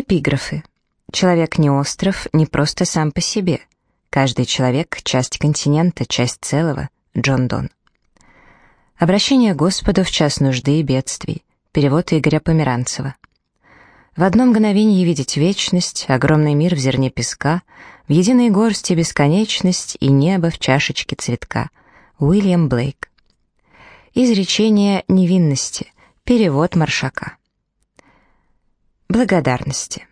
Эпиграфы. Человек не остров, не просто сам по себе. Каждый человек — часть континента, часть целого. Джон Дон. Обращение Господу в час нужды и бедствий. Перевод Игоря Померанцева. В одно мгновение видеть вечность, огромный мир в зерне песка, в единой горсти бесконечность и небо в чашечке цветка. Уильям Блейк. Изречение невинности. Перевод Маршака. Благодарности.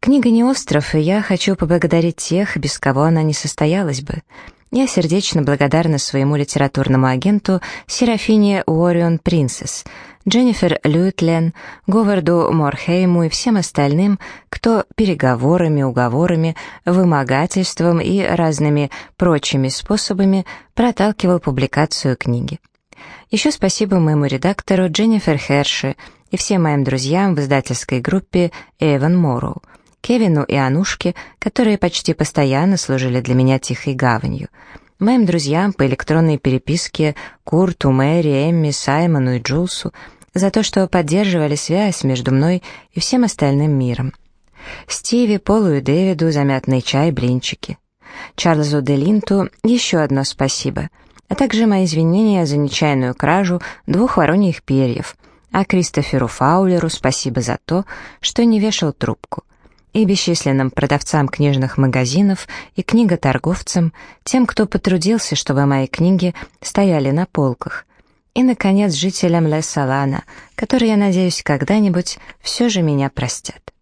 Книга не остров, и я хочу поблагодарить тех, без кого она не состоялась бы. Я сердечно благодарна своему литературному агенту Серафине Уоррион Принцесс, Дженнифер Люитлен, Говарду Морхейму и всем остальным, кто переговорами, уговорами, вымогательством и разными прочими способами проталкивал публикацию книги. Еще спасибо моему редактору Дженнифер Херши, и всем моим друзьям в издательской группе Эван Морроу, Кевину и Анушке, которые почти постоянно служили для меня тихой гаванью, моим друзьям по электронной переписке Курту, Мэри, Эмми, Саймону и Джулсу за то, что поддерживали связь между мной и всем остальным миром. Стиви, Полу и Дэвиду за мятный чай, блинчики. Чарльзу Делинту еще одно спасибо, а также мои извинения за нечаянную кражу двух вороньих перьев — а Кристоферу Фаулеру спасибо за то, что не вешал трубку, и бесчисленным продавцам книжных магазинов и книготорговцам, тем, кто потрудился, чтобы мои книги стояли на полках, и, наконец, жителям Ле-Салана, которые, я надеюсь, когда-нибудь все же меня простят.